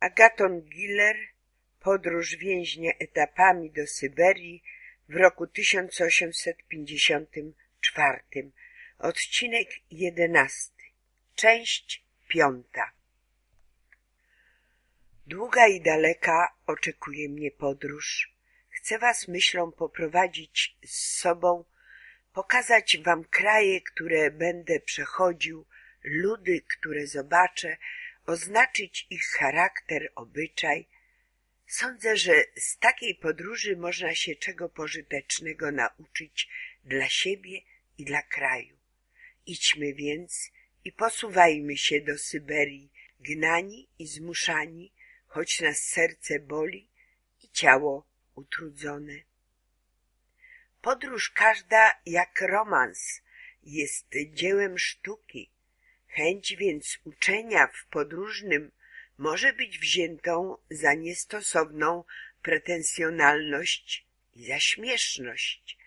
Agaton Giller Podróż więźnia etapami do Syberii w roku 1854 Odcinek jedenasty. Część piąta. Długa i daleka oczekuje mnie podróż. Chcę was myślą poprowadzić z sobą, pokazać wam kraje, które będę przechodził, ludy, które zobaczę, oznaczyć ich charakter, obyczaj. Sądzę, że z takiej podróży można się czego pożytecznego nauczyć dla siebie i dla kraju. Idźmy więc i posuwajmy się do Syberii, gnani i zmuszani, choć nas serce boli i ciało utrudzone. Podróż każda jak romans jest dziełem sztuki, Chęć więc uczenia w podróżnym może być wziętą za niestosowną pretensjonalność i za śmieszność.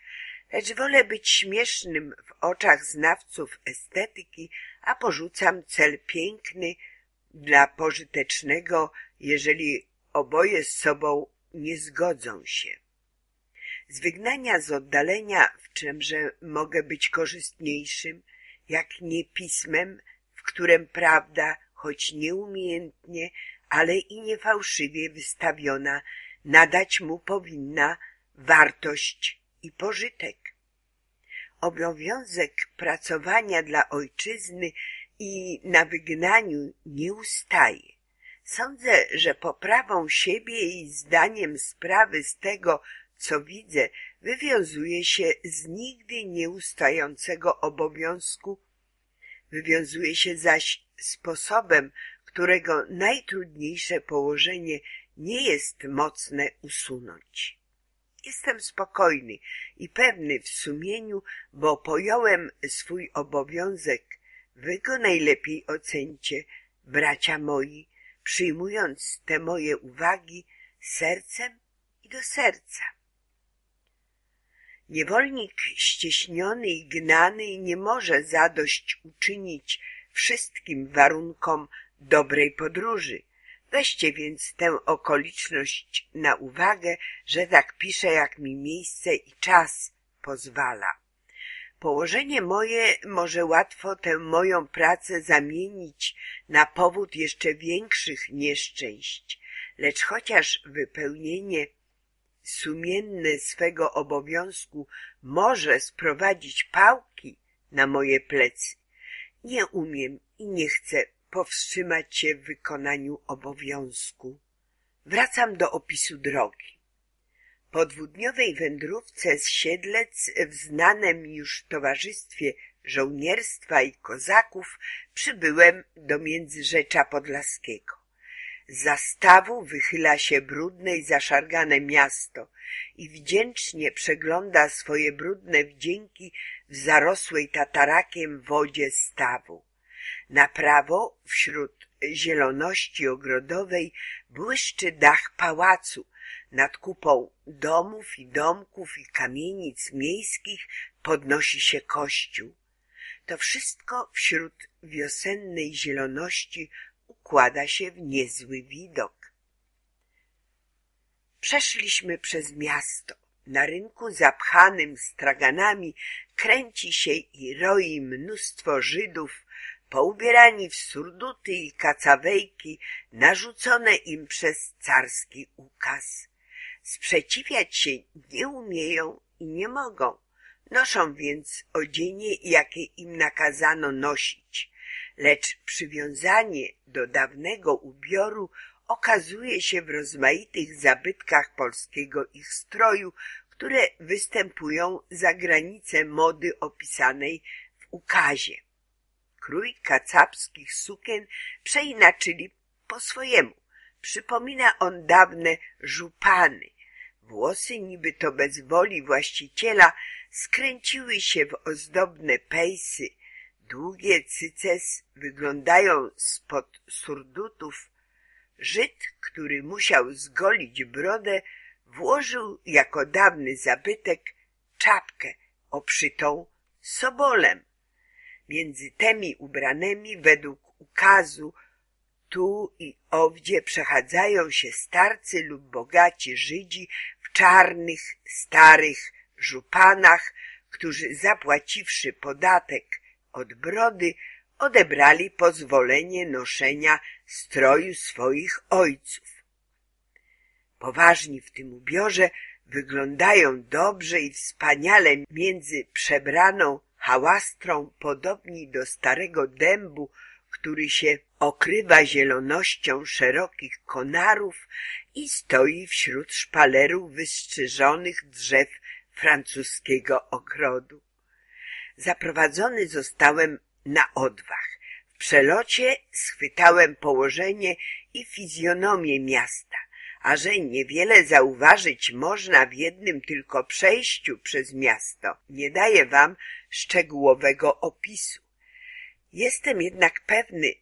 Lecz wolę być śmiesznym w oczach znawców estetyki, a porzucam cel piękny dla pożytecznego, jeżeli oboje z sobą nie zgodzą się. Z wygnania z oddalenia, w czymże mogę być korzystniejszym, jak nie pismem, którym prawda, choć nieumiejętnie, ale i niefałszywie wystawiona, nadać mu powinna wartość i pożytek. Obowiązek pracowania dla ojczyzny i na wygnaniu nie ustaje. Sądzę, że poprawą siebie i zdaniem sprawy z tego, co widzę, wywiązuje się z nigdy nieustającego obowiązku Wywiązuje się zaś sposobem, którego najtrudniejsze położenie nie jest mocne usunąć. Jestem spokojny i pewny w sumieniu, bo pojąłem swój obowiązek. Wy go najlepiej ocencie, bracia moi, przyjmując te moje uwagi sercem i do serca. Niewolnik ścieśniony i gnany nie może zadość uczynić wszystkim warunkom dobrej podróży. Weźcie więc tę okoliczność na uwagę, że tak piszę, jak mi miejsce i czas pozwala. Położenie moje może łatwo tę moją pracę zamienić na powód jeszcze większych nieszczęść, lecz chociaż wypełnienie sumienne swego obowiązku może sprowadzić pałki na moje plecy. Nie umiem i nie chcę powstrzymać się w wykonaniu obowiązku. Wracam do opisu drogi. Po dwudniowej wędrówce z Siedlec w znanym już towarzystwie żołnierstwa i kozaków przybyłem do Międzyrzecza Podlaskiego. Z zastawu wychyla się brudne i zaszargane miasto i wdzięcznie przegląda swoje brudne wdzięki w zarosłej tatarakiem wodzie stawu. Na prawo, wśród zieloności ogrodowej, błyszczy dach pałacu, nad kupą domów i domków i kamienic miejskich podnosi się kościół. To wszystko wśród wiosennej zieloności układa się w niezły widok. Przeszliśmy przez miasto. Na rynku zapchanym straganami kręci się i roi mnóstwo Żydów, poubierani w surduty i kacawejki narzucone im przez carski ukaz. Sprzeciwiać się nie umieją i nie mogą. Noszą więc odzienie, jakie im nakazano nosić lecz przywiązanie do dawnego ubioru okazuje się w rozmaitych zabytkach polskiego ich stroju, które występują za granicę mody opisanej w ukazie. Krój kacapskich sukien przeinaczyli po swojemu. Przypomina on dawne żupany. Włosy niby to bez woli właściciela skręciły się w ozdobne pejsy, Długie cyces wyglądają spod surdutów. Żyd, który musiał zgolić brodę, włożył jako dawny zabytek czapkę oprzytą sobolem. Między tymi ubranymi według ukazu Tu i owdzie przechadzają się starcy lub bogaci Żydzi w czarnych, starych żupanach, którzy zapłaciwszy podatek od brody, odebrali pozwolenie noszenia stroju swoich ojców. Poważni w tym ubiorze wyglądają dobrze i wspaniale między przebraną hałastrą, podobni do starego dębu, który się okrywa zielonością szerokich konarów i stoi wśród szpalerów wystrzyżonych drzew francuskiego ogrodu. Zaprowadzony zostałem na odwach. W przelocie schwytałem położenie i fizjonomię miasta, a że niewiele zauważyć można w jednym tylko przejściu przez miasto, nie daję wam szczegółowego opisu. Jestem jednak pewny,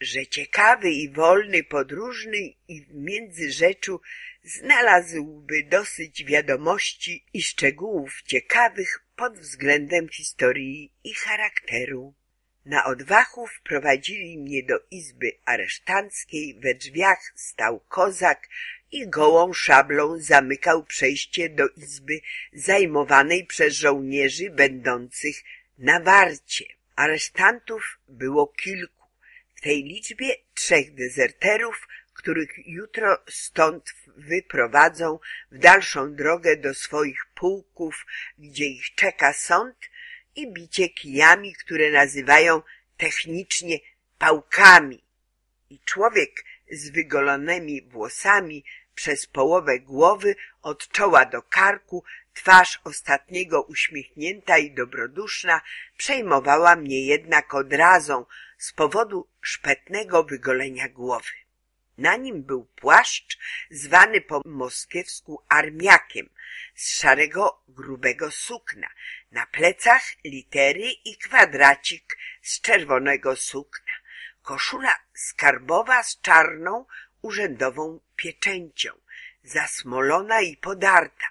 że ciekawy i wolny podróżny i w międzyrzeczu znalazłby dosyć wiadomości i szczegółów ciekawych pod względem historii i charakteru. Na odwachu wprowadzili mnie do izby aresztanckiej, we drzwiach stał kozak i gołą szablą zamykał przejście do izby zajmowanej przez żołnierzy będących na warcie. Aresztantów było kilku, w tej liczbie trzech dezerterów, których jutro stąd wyprowadzą w dalszą drogę do swoich pułków, gdzie ich czeka sąd i bicie kijami, które nazywają technicznie pałkami. I człowiek z wygolonymi włosami przez połowę głowy, od czoła do karku, twarz ostatniego uśmiechnięta i dobroduszna, przejmowała mnie jednak odrazą z powodu szpetnego wygolenia głowy. Na nim był płaszcz zwany po moskiewsku armiakiem z szarego, grubego sukna. Na plecach litery i kwadracik z czerwonego sukna. Koszula skarbowa z czarną, urzędową pieczęcią, zasmolona i podarta.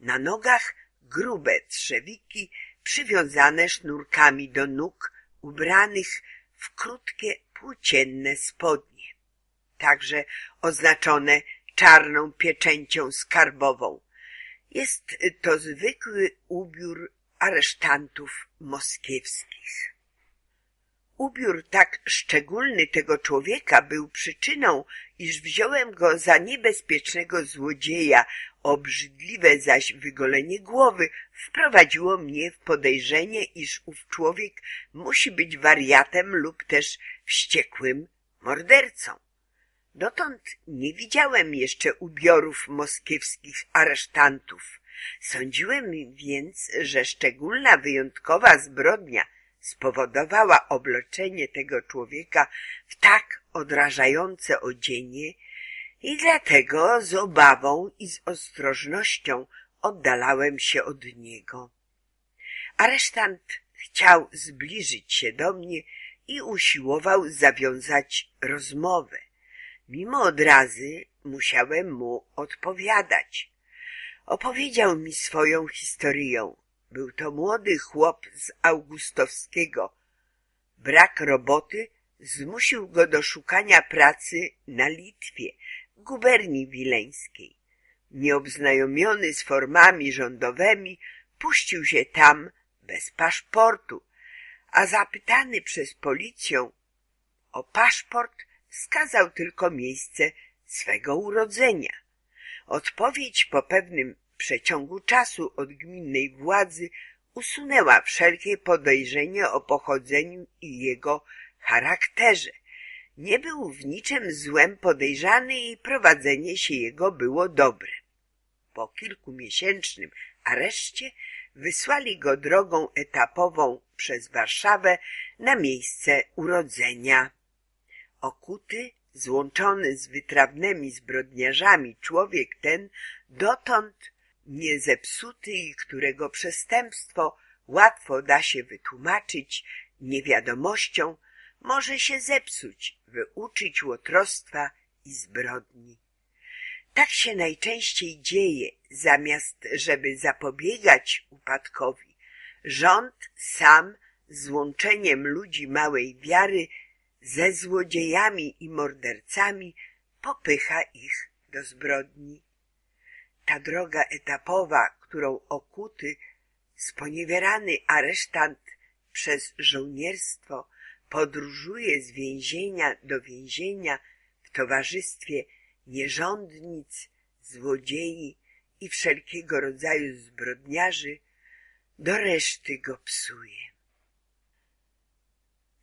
Na nogach grube trzewiki przywiązane sznurkami do nóg, ubranych w krótkie, płócienne spodnie także oznaczone czarną pieczęcią skarbową. Jest to zwykły ubiór aresztantów moskiewskich. Ubiór tak szczególny tego człowieka był przyczyną, iż wziąłem go za niebezpiecznego złodzieja, obrzydliwe zaś wygolenie głowy wprowadziło mnie w podejrzenie, iż ów człowiek musi być wariatem lub też wściekłym mordercą. Dotąd nie widziałem jeszcze ubiorów moskiewskich aresztantów. Sądziłem więc, że szczególna, wyjątkowa zbrodnia spowodowała obloczenie tego człowieka w tak odrażające odzienie i dlatego z obawą i z ostrożnością oddalałem się od niego. Aresztant chciał zbliżyć się do mnie i usiłował zawiązać rozmowę. Mimo odrazy musiałem mu odpowiadać. Opowiedział mi swoją historię. Był to młody chłop z Augustowskiego. Brak roboty zmusił go do szukania pracy na Litwie, guberni wileńskiej. Nieobznajomiony z formami rządowymi, puścił się tam bez paszportu, a zapytany przez policję o paszport, wskazał tylko miejsce swego urodzenia. Odpowiedź po pewnym przeciągu czasu od gminnej władzy usunęła wszelkie podejrzenie o pochodzeniu i jego charakterze. Nie był w niczym złem podejrzany i prowadzenie się jego było dobre. Po kilkumiesięcznym areszcie wysłali go drogą etapową przez Warszawę na miejsce urodzenia. Okuty, złączony z wytrawnymi zbrodniarzami człowiek ten dotąd nie zepsuty i którego przestępstwo łatwo da się wytłumaczyć niewiadomością, może się zepsuć, wyuczyć łotrostwa i zbrodni. Tak się najczęściej dzieje, zamiast żeby zapobiegać upadkowi. Rząd sam złączeniem ludzi małej wiary ze złodziejami i mordercami popycha ich do zbrodni. Ta droga etapowa, którą okuty, sponiewierany aresztant przez żołnierstwo podróżuje z więzienia do więzienia w towarzystwie nierządnic, złodziei i wszelkiego rodzaju zbrodniarzy, do reszty go psuje.